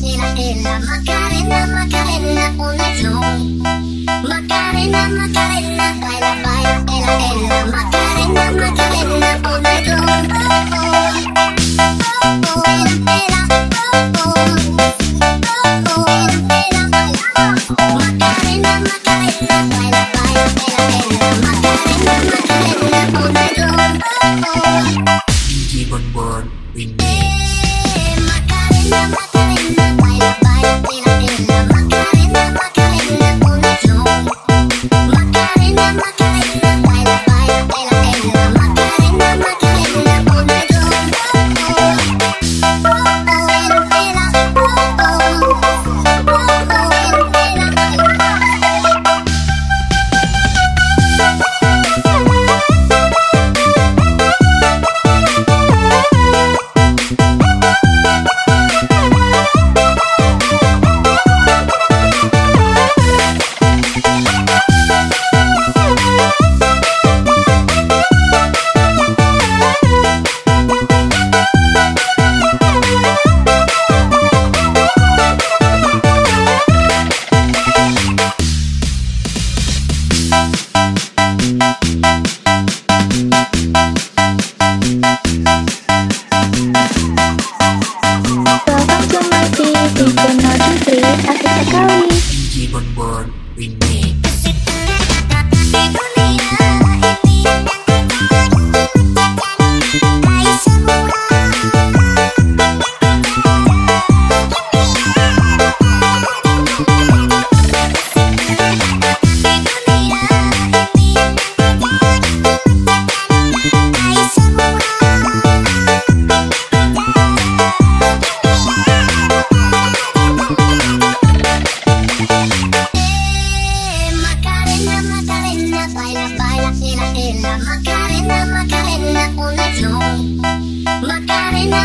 Macarena, Macarena, Macarena, una acción. Macarena, Macarena, baila, baila, ela, ela, Macarena.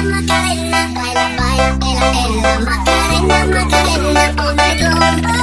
Macarena, baila, baila, baila, baila, Macarena, Macarena, ponme rumba.